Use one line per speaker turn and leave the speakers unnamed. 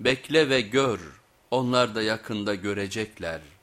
Bekle ve gör, onlar da yakında görecekler.''